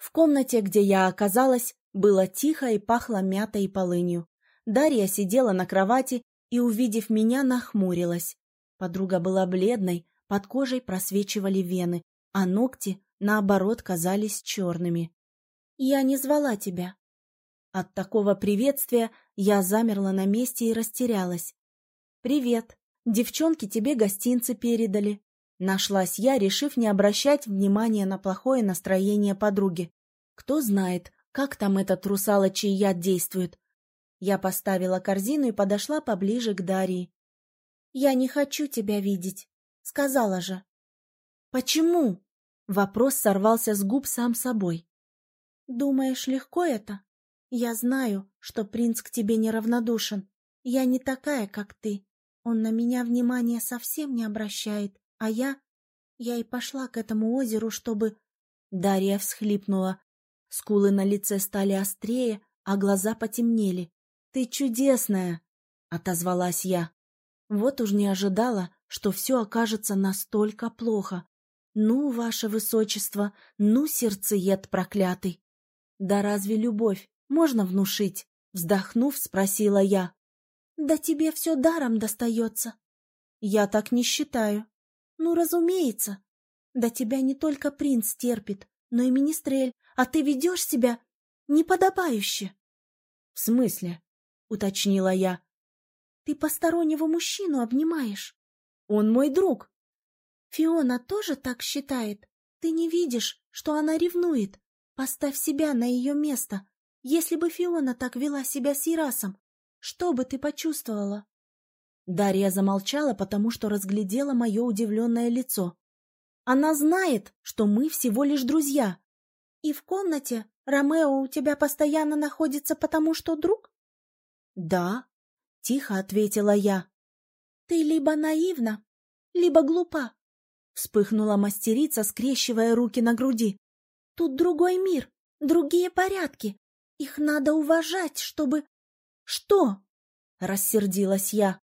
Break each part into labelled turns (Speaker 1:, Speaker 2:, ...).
Speaker 1: В комнате, где я оказалась, было тихо и пахло мятой и полынью. Дарья сидела на кровати и, увидев меня, нахмурилась. Подруга была бледной, под кожей просвечивали вены, а ногти, наоборот, казались черными. «Я не звала тебя». От такого приветствия я замерла на месте и растерялась. «Привет. Девчонки тебе гостинцы передали». Нашлась я, решив не обращать внимания на плохое настроение подруги. Кто знает, как там этот русалочий яд действует. Я поставила корзину и подошла поближе к Дарье. «Я не хочу тебя видеть», — сказала же. «Почему?» — вопрос сорвался с губ сам собой. «Думаешь, легко это? Я знаю, что принц к тебе неравнодушен. Я не такая, как ты. Он на меня внимания совсем не обращает, а я... Я и пошла к этому озеру, чтобы...» Дарья всхлипнула. Скулы на лице стали острее, а глаза потемнели. «Ты чудесная!» — отозвалась я. Вот уж не ожидала, что все окажется настолько плохо. Ну, ваше высочество, ну, сердцеед проклятый! Да разве любовь можно внушить? Вздохнув, спросила я. Да тебе все даром достается. Я так не считаю. Ну, разумеется. Да тебя не только принц терпит, но и министрель, а ты ведешь себя неподобающе. — В смысле? — уточнила я. Ты постороннего мужчину обнимаешь. Он мой друг. Фиона тоже так считает. Ты не видишь, что она ревнует. Поставь себя на ее место. Если бы Фиона так вела себя с Ирасом, что бы ты почувствовала? Дарья замолчала, потому что разглядела мое удивленное лицо. Она знает, что мы всего лишь друзья. И в комнате Ромео у тебя постоянно находится, потому что друг? Да, — тихо ответила я. «Ты либо наивна, либо глупа», — вспыхнула мастерица, скрещивая руки на груди. «Тут другой мир, другие порядки. Их надо уважать, чтобы...» «Что?» — рассердилась я.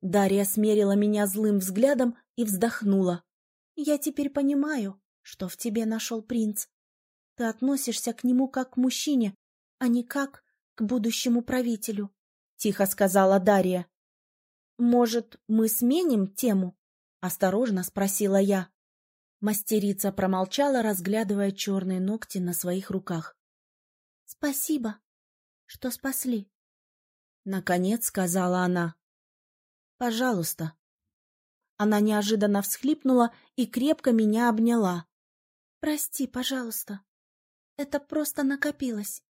Speaker 1: Дарья смерила меня злым взглядом и вздохнула. «Я теперь понимаю, что в тебе нашел принц. Ты относишься к нему как к мужчине, а не как к будущему правителю тихо сказала Дарья. Может, мы сменим тему? осторожно спросила я. Мастерица промолчала, разглядывая черные ногти на своих руках. Спасибо, что спасли. Наконец сказала она. Пожалуйста. Она неожиданно всхлипнула и крепко меня обняла. Прости, пожалуйста. Это просто накопилось.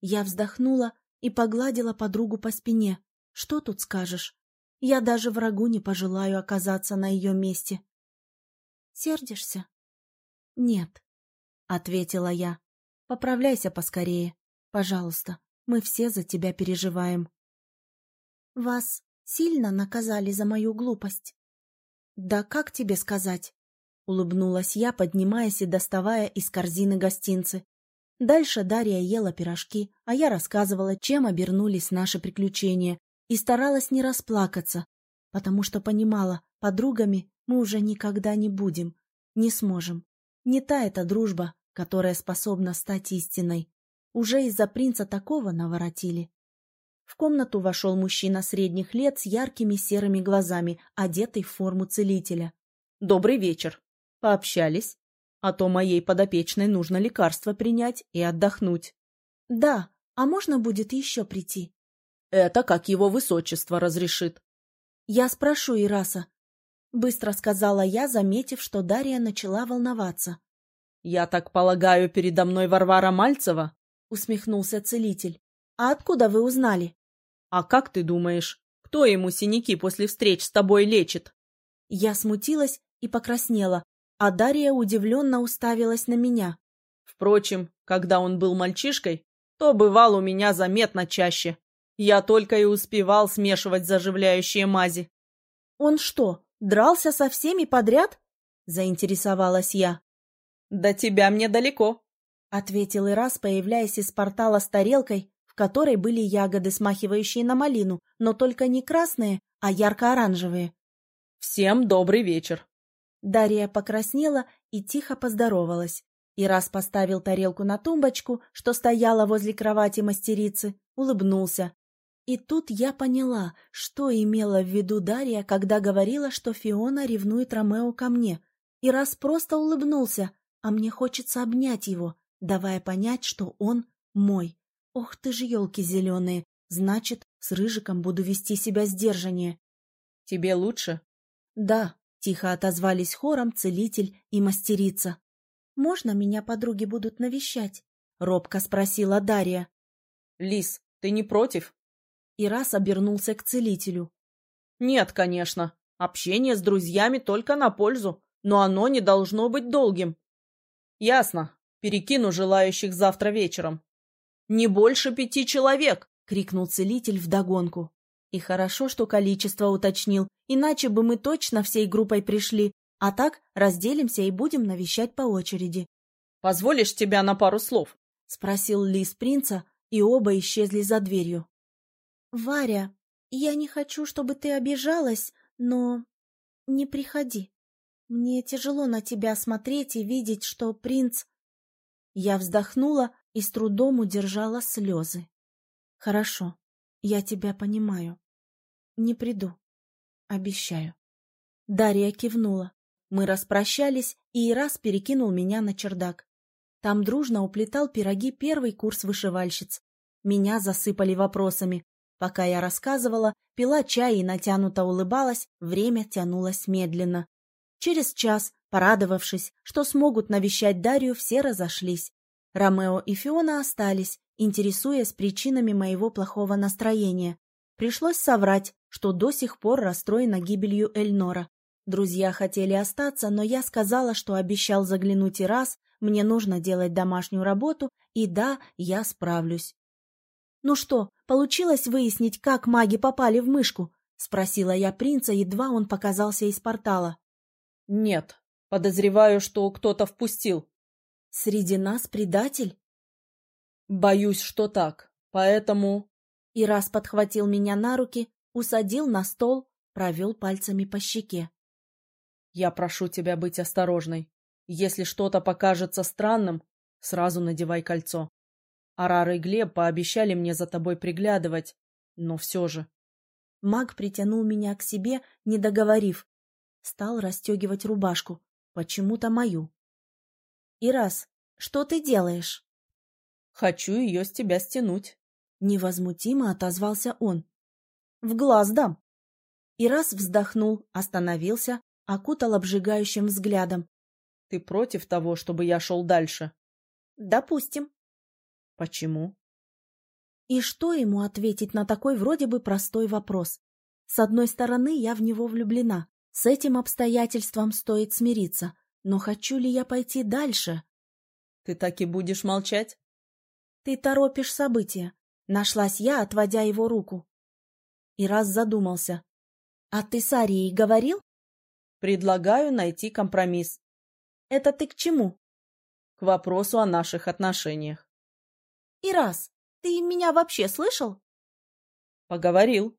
Speaker 1: Я вздохнула и погладила подругу по спине. Что тут скажешь? Я даже врагу не пожелаю оказаться на ее месте. Сердишься? Нет, — ответила я. Поправляйся поскорее. Пожалуйста, мы все за тебя переживаем. Вас сильно наказали за мою глупость? Да как тебе сказать? Улыбнулась я, поднимаясь и доставая из корзины гостинцы. Дальше Дарья ела пирожки, а я рассказывала, чем обернулись наши приключения, и старалась не расплакаться, потому что понимала, подругами мы уже никогда не будем, не сможем. Не та эта дружба, которая способна стать истиной. Уже из-за принца такого наворотили. В комнату вошел мужчина средних лет с яркими серыми глазами, одетый в форму целителя. «Добрый вечер. Пообщались?» а то моей подопечной нужно лекарство принять и отдохнуть. — Да, а можно будет еще прийти? — Это как его высочество разрешит. — Я спрошу Ираса. — быстро сказала я, заметив, что Дарья начала волноваться. — Я так полагаю, передо мной Варвара Мальцева? — усмехнулся целитель. — А откуда вы узнали? — А как ты думаешь, кто ему синяки после встреч с тобой лечит? Я смутилась и покраснела, а Дарья удивленно уставилась на меня. Впрочем, когда он был мальчишкой, то бывал у меня заметно чаще. Я только и успевал смешивать заживляющие мази. «Он что, дрался со всеми подряд?» — заинтересовалась я. «До тебя мне далеко», — ответил Ирас, появляясь из портала с тарелкой, в которой были ягоды, смахивающие на малину, но только не красные, а ярко-оранжевые. «Всем добрый вечер!» Дарья покраснела и тихо поздоровалась. И раз поставил тарелку на тумбочку, что стояла возле кровати мастерицы, улыбнулся. И тут я поняла, что имела в виду Дарья, когда говорила, что Фиона ревнует Ромео ко мне. И раз просто улыбнулся, а мне хочется обнять его, давая понять, что он мой. Ох ты ж елки зеленые, значит, с Рыжиком буду вести себя сдержаннее.
Speaker 2: — Тебе лучше?
Speaker 1: — Да, — тихо отозвались хором целитель и мастерица. — Можно меня подруги будут навещать? — робко спросила Дарья.
Speaker 2: — Лис, ты не против?
Speaker 1: И раз обернулся к целителю.
Speaker 2: — Нет, конечно. Общение с друзьями только на пользу, но оно не должно быть долгим. — Ясно. Перекину желающих завтра вечером. — Не больше пяти человек!
Speaker 1: — крикнул целитель вдогонку. И хорошо, что количество уточнил, иначе бы мы точно всей группой пришли, а так разделимся и будем навещать по очереди.
Speaker 2: — Позволишь тебя на пару слов?
Speaker 1: — спросил Лис принца, и оба исчезли за дверью. — Варя, я не хочу, чтобы ты обижалась, но... Не приходи. Мне тяжело на тебя смотреть и видеть, что принц... Я вздохнула и с трудом удержала слезы. — Хорошо, я тебя понимаю. Не приду. Обещаю. Дарья кивнула. Мы распрощались, и Ирас перекинул меня на чердак. Там дружно уплетал пироги первый курс вышивальщиц. Меня засыпали вопросами. Пока я рассказывала, пила чай и натянуто улыбалась, время тянулось медленно. Через час, порадовавшись, что смогут навещать Дарью, все разошлись. Ромео и Фиона остались, интересуясь причинами моего плохого настроения. Пришлось соврать, что до сих пор расстроена гибелью Эльнора. Друзья хотели остаться, но я сказала, что обещал заглянуть и раз, мне нужно делать домашнюю работу, и да, я справлюсь. «Ну что, получилось выяснить, как маги попали в мышку?» — спросила я принца, едва он показался из портала.
Speaker 2: «Нет, подозреваю, что кто-то впустил».
Speaker 1: «Среди нас предатель?»
Speaker 2: «Боюсь, что так, поэтому...»
Speaker 1: И раз подхватил меня на руки, усадил на стол, провел пальцами по щеке.
Speaker 2: «Я прошу тебя быть осторожной. Если что-то покажется странным, сразу надевай кольцо. Арара и Глеб пообещали мне за тобой приглядывать, но все же...»
Speaker 1: Маг притянул меня к себе, не договорив. Стал расстегивать рубашку, почему-то мою. «И раз, что ты делаешь?»
Speaker 2: «Хочу ее с тебя стянуть».
Speaker 1: Невозмутимо отозвался он. В глаз дам. И раз вздохнул, остановился, окутал обжигающим взглядом.
Speaker 2: Ты против того, чтобы я шел дальше?
Speaker 1: Допустим.
Speaker 2: Почему?
Speaker 1: И что ему ответить на такой вроде бы простой вопрос? С одной стороны, я в него влюблена. С этим обстоятельством стоит смириться. Но хочу ли я пойти дальше?
Speaker 2: Ты так и будешь молчать?
Speaker 1: Ты торопишь события. Нашлась я, отводя его руку и раз задумался. — А ты с Арией говорил?
Speaker 2: — Предлагаю найти компромисс.
Speaker 1: — Это ты к чему?
Speaker 2: — К вопросу о наших отношениях.
Speaker 1: — И раз, ты меня вообще слышал?
Speaker 2: — Поговорил.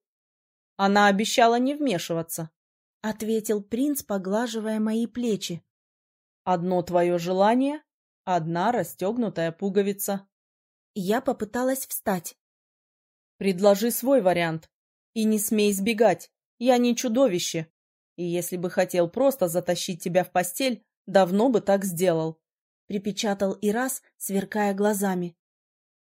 Speaker 2: Она обещала не вмешиваться.
Speaker 1: — ответил принц, поглаживая мои плечи.
Speaker 2: — Одно твое желание, одна расстегнутая пуговица.
Speaker 1: Я попыталась встать.
Speaker 2: — Предложи свой вариант. И не смей сбегать, я не чудовище. И если бы хотел просто затащить тебя в постель, давно бы так сделал.
Speaker 1: Припечатал и раз, сверкая глазами.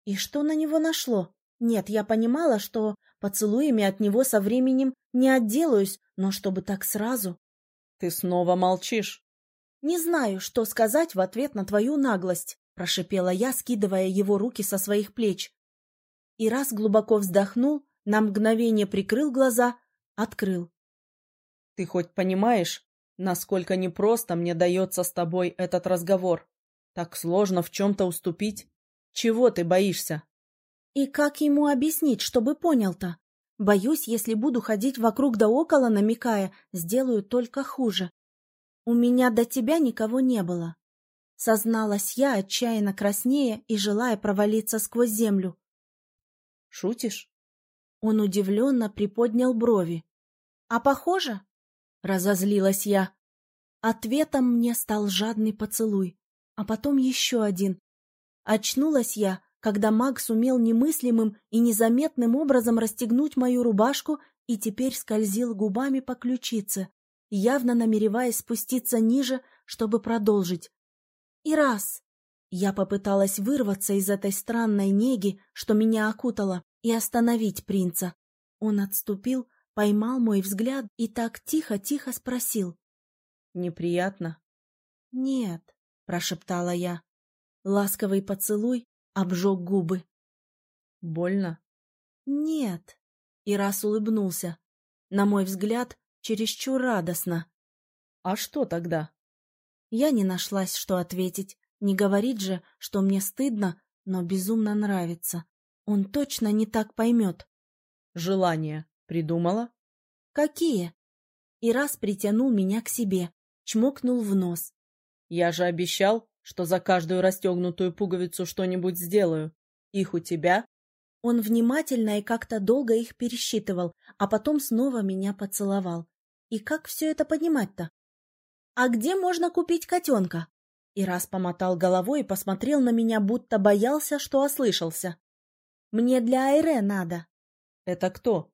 Speaker 1: И что на него нашло? Нет, я понимала, что поцелуями от него со временем не отделаюсь, но чтобы так сразу...
Speaker 2: Ты снова молчишь.
Speaker 1: Не знаю, что сказать в ответ на твою наглость, прошипела я, скидывая его руки со своих плеч. И раз глубоко вздохнул, на мгновение прикрыл глаза, открыл.
Speaker 2: «Ты хоть понимаешь, насколько непросто мне дается с тобой этот разговор? Так сложно в чем-то уступить. Чего ты боишься?»
Speaker 1: «И как ему объяснить, чтобы понял-то? Боюсь, если буду ходить вокруг да около, намекая, сделаю только хуже. У меня до тебя никого не было». Созналась я, отчаянно краснея и желая провалиться сквозь землю.
Speaker 2: «Шутишь?»
Speaker 1: Он удивленно приподнял брови. «А похоже?» — разозлилась я. Ответом мне стал жадный поцелуй. а потом еще один. Очнулась я, когда маг сумел немыслимым и незаметным образом расстегнуть мою рубашку и теперь скользил губами по ключице, явно намереваясь спуститься ниже, чтобы продолжить. И раз. Я попыталась вырваться из этой странной неги, что меня окутало, и остановить принца. Он отступил, поймал мой взгляд и так тихо-тихо спросил.
Speaker 2: «Неприятно?»
Speaker 1: «Нет», — прошептала я. Ласковый поцелуй обжег губы.
Speaker 2: «Больно?»
Speaker 1: «Нет», — и раз улыбнулся. На мой взгляд, чересчур радостно.
Speaker 2: «А что тогда?»
Speaker 1: Я не нашлась, что ответить. Не говорит же, что мне стыдно, но безумно нравится. Он точно не так поймет.
Speaker 2: «Желания придумала?»
Speaker 1: «Какие?» И раз притянул меня к себе, чмокнул в нос.
Speaker 2: «Я же обещал, что за каждую расстегнутую пуговицу что-нибудь сделаю. Их у тебя?»
Speaker 1: Он внимательно и как-то долго их пересчитывал, а потом снова меня поцеловал. И как все это понимать-то? «А где можно купить котенка?» И раз помотал головой и посмотрел на меня, будто боялся, что ослышался. «Мне для Айре надо».
Speaker 2: «Это кто?»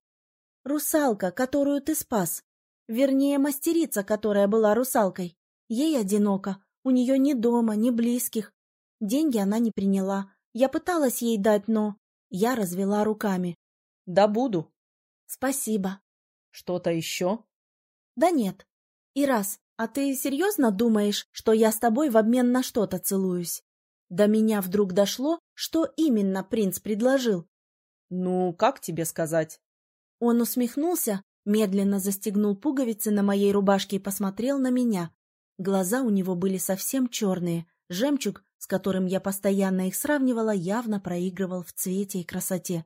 Speaker 1: «Русалка, которую ты спас. Вернее, мастерица, которая была русалкой. Ей одиноко, у нее ни дома, ни близких. Деньги она не приняла. Я пыталась ей дать, но... Я развела руками.
Speaker 2: Да буду.
Speaker 1: Спасибо.
Speaker 2: Что-то еще?
Speaker 1: Да нет. И раз, а ты серьезно думаешь, что я с тобой в обмен на что-то целуюсь? До меня вдруг дошло, что именно принц предложил.
Speaker 2: Ну, как тебе сказать?
Speaker 1: Он усмехнулся, медленно застегнул пуговицы на моей рубашке и посмотрел на меня. Глаза у него были совсем черные. Жемчуг, с которым я постоянно их сравнивала, явно проигрывал в цвете и красоте.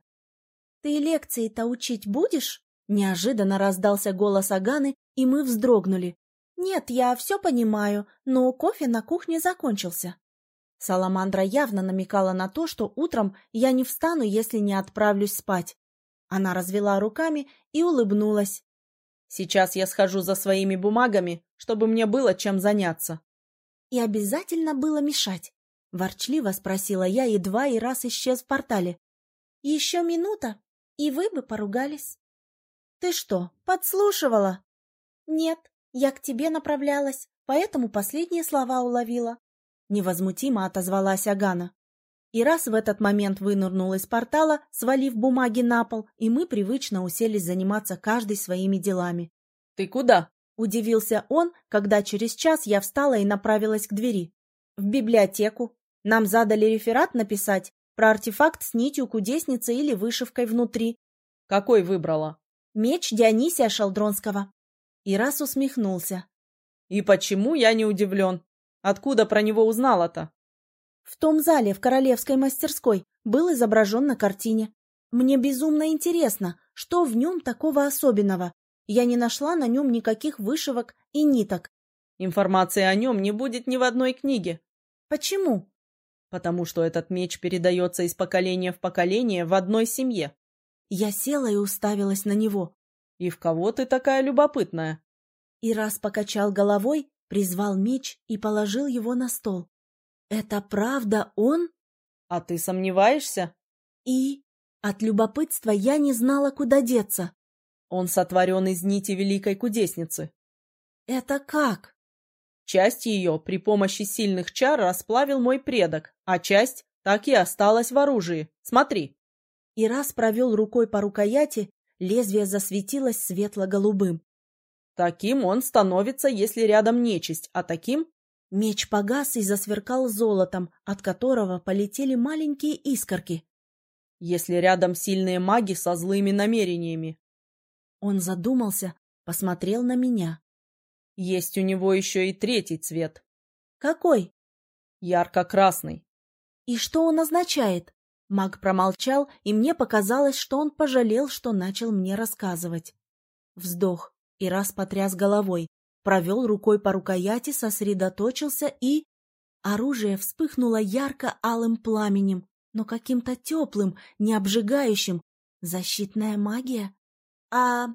Speaker 1: «Ты лекции-то учить будешь?» Неожиданно раздался голос Аганы, и мы вздрогнули. «Нет, я все понимаю, но кофе на кухне закончился». Саламандра явно намекала на то, что утром я не встану, если не отправлюсь спать. Она развела руками и улыбнулась.
Speaker 2: Сейчас я схожу за своими бумагами, чтобы мне было чем заняться.
Speaker 1: И обязательно было мешать? Ворчливо спросила я, едва и раз исчез в портале. Еще минута, и вы бы поругались. Ты что, подслушивала? Нет, я к тебе направлялась, поэтому последние слова уловила. Невозмутимо отозвалась Агана. И раз в этот момент вынырнул из портала, свалив бумаги на пол, и мы привычно уселись заниматься каждый своими делами.
Speaker 2: «Ты куда?»
Speaker 1: — удивился он, когда через час я встала и направилась к двери. «В библиотеку. Нам задали реферат написать про артефакт с нитью кудесницы или вышивкой внутри».
Speaker 2: «Какой выбрала?»
Speaker 1: «Меч Дионисия Шалдронского». И раз усмехнулся.
Speaker 2: «И почему я не удивлен? Откуда про него узнала-то?»
Speaker 1: В том зале в королевской мастерской был изображен на картине. Мне безумно интересно, что в нем такого особенного. Я не нашла на нем никаких вышивок и ниток.
Speaker 2: Информации о нем не будет ни в одной книге.
Speaker 1: Почему?
Speaker 2: Потому что этот меч передается из поколения в поколение в одной семье.
Speaker 1: Я села и уставилась на него.
Speaker 2: И в кого ты такая любопытная?
Speaker 1: И раз покачал головой, призвал меч и положил его на стол. «Это правда он?»
Speaker 2: «А ты сомневаешься?»
Speaker 1: «И?» От любопытства я не знала, куда деться.
Speaker 2: «Он сотворен из нити великой кудесницы».
Speaker 1: «Это как?»
Speaker 2: «Часть ее при помощи сильных чар расплавил мой предок, а часть так и осталась в оружии. Смотри».
Speaker 1: И раз провел рукой по рукояти, лезвие засветилось светло-голубым.
Speaker 2: Таким он становится, если рядом нечисть, а таким
Speaker 1: Меч погас и засверкал золотом, от которого полетели маленькие искорки.
Speaker 2: Если рядом сильные маги со злыми намерениями.
Speaker 1: Он задумался, посмотрел на меня.
Speaker 2: Есть у него еще и третий цвет.
Speaker 1: Какой?
Speaker 2: Ярко-красный.
Speaker 1: И что он означает? Маг промолчал, и мне показалось, что он пожалел, что начал мне рассказывать. Вздох и раз потряс головой провел рукой по рукояти, сосредоточился и... Оружие вспыхнуло ярко-алым пламенем, но каким-то теплым, не обжигающим. Защитная магия? А...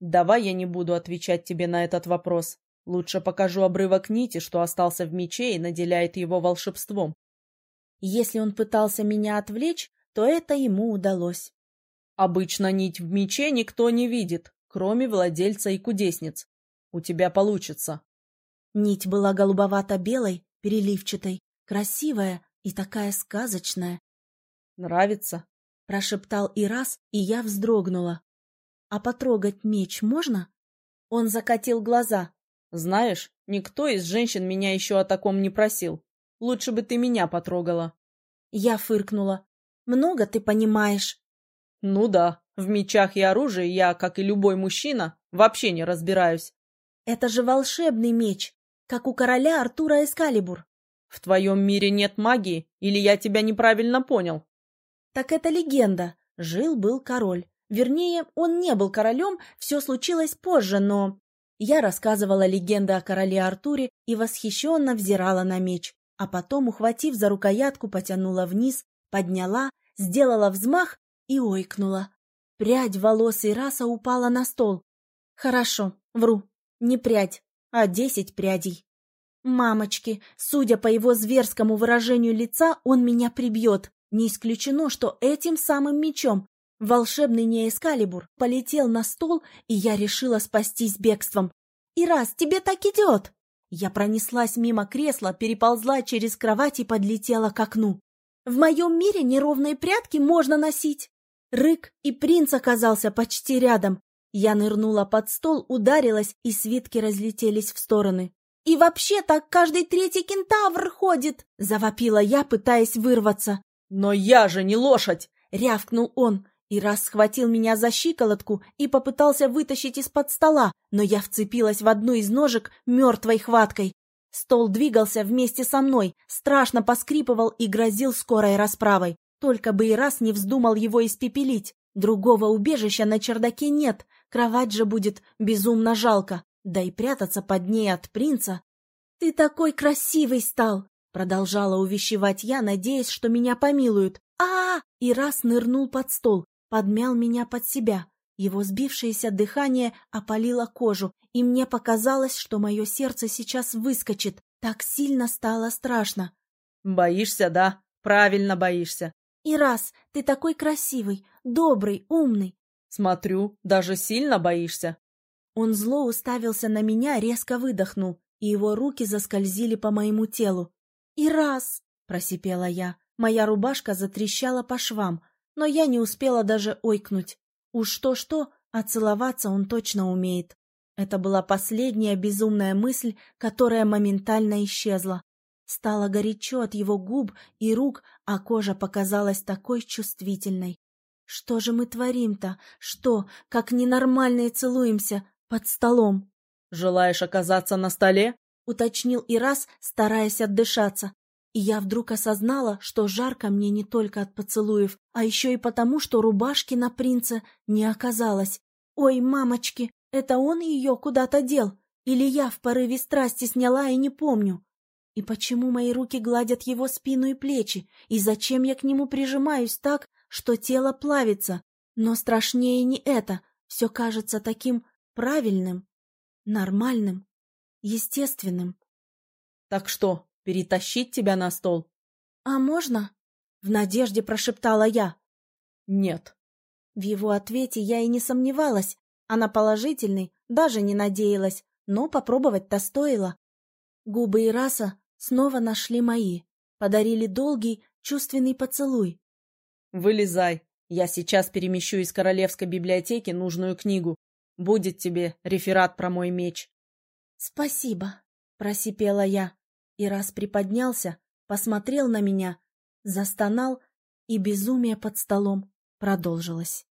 Speaker 2: Давай я не буду отвечать тебе на этот вопрос. Лучше покажу обрывок нити, что остался в мече и наделяет его волшебством.
Speaker 1: Если он пытался меня отвлечь, то это ему удалось.
Speaker 2: Обычно нить в мече никто не видит, кроме владельца и кудесниц. У тебя получится.
Speaker 1: Нить была голубовато-белой, переливчатой, красивая и такая сказочная.
Speaker 2: Нравится?
Speaker 1: Прошептал и раз, и я вздрогнула. А потрогать меч можно? Он закатил глаза.
Speaker 2: Знаешь, никто из женщин меня еще о таком не просил. Лучше бы ты меня потрогала.
Speaker 1: Я фыркнула. Много ты понимаешь.
Speaker 2: Ну да, в мечах и оружии я, как и любой мужчина, вообще не разбираюсь.
Speaker 1: Это же волшебный меч, как у короля Артура Эскалибур.
Speaker 2: В твоем мире нет магии, или я тебя неправильно понял?
Speaker 1: Так это легенда. Жил-был король. Вернее, он не был королем, все случилось позже, но... Я рассказывала легенды о короле Артуре и восхищенно взирала на меч, а потом, ухватив за рукоятку, потянула вниз, подняла, сделала взмах и ойкнула. Прядь волос Ираса упала на стол. Хорошо, вру, не прядь, а десять прядей. Мамочки, судя по его зверскому выражению лица, он меня прибьет. Не исключено, что этим самым мечом. Волшебный неэскалибур полетел на стол, и я решила спастись бегством. И раз тебе так идет! Я пронеслась мимо кресла, переползла через кровать и подлетела к окну. В моем мире неровные прятки можно носить. Рык, и принц оказался почти рядом. Я нырнула под стол, ударилась, и свитки разлетелись в стороны. «И вообще так каждый третий кентавр ходит!» — завопила я, пытаясь вырваться.
Speaker 2: «Но я же не лошадь!»
Speaker 1: — рявкнул он. И раз схватил меня за щиколотку и попытался вытащить из-под стола, но я вцепилась в одну из ножек мертвой хваткой. Стол двигался вместе со мной, страшно поскрипывал и грозил скорой расправой. Только бы и раз не вздумал его испепелить. Другого убежища на чердаке нет, кровать же будет безумно жалко. Да и прятаться под ней от принца. «Ты такой красивый стал!» Продолжала увещевать я, надеясь, что меня помилуют. а, -а, -а И раз нырнул под стол, подмял меня под себя. Его сбившееся дыхание опалило кожу, и мне показалось, что мое сердце сейчас выскочит. Так сильно стало страшно.
Speaker 2: «Боишься, да? Правильно боишься.
Speaker 1: И раз, ты такой красивый, добрый, умный.
Speaker 2: Смотрю, даже сильно боишься.
Speaker 1: Он зло уставился на меня, резко выдохнул, и его руки заскользили по моему телу. И раз, просипела я. Моя рубашка затрещала по швам, но я не успела даже ойкнуть. Уж что-что, а целоваться он точно умеет. Это была последняя безумная мысль, которая моментально исчезла. Стало горячо от его губ и рук, а кожа показалась такой чувствительной. Что же мы творим-то? Что, как ненормальные целуемся под столом?
Speaker 2: Желаешь оказаться на столе?
Speaker 1: Уточнил и раз, стараясь отдышаться. И я вдруг осознала, что жарко мне не только от поцелуев, а еще и потому, что рубашки на принце не оказалось. Ой, мамочки, это он ее куда-то дел? Или я в порыве страсти сняла и не помню? И почему мои руки гладят его спину и плечи? И зачем я к нему прижимаюсь так, что тело плавится? Но страшнее не это. Все кажется таким правильным, нормальным, естественным.
Speaker 2: Так что, перетащить тебя на стол?
Speaker 1: А можно? В надежде прошептала я.
Speaker 2: Нет.
Speaker 1: В его ответе я и не сомневалась. Она положительный, даже не надеялась, но попробовать-то стоило. Губы Ираса снова нашли мои, подарили долгий, чувственный поцелуй.
Speaker 2: «Вылезай, я сейчас перемещу из королевской библиотеки нужную книгу. Будет тебе реферат про мой меч».
Speaker 1: «Спасибо», — просипела я, и раз приподнялся, посмотрел на меня, застонал, и безумие под столом продолжилось.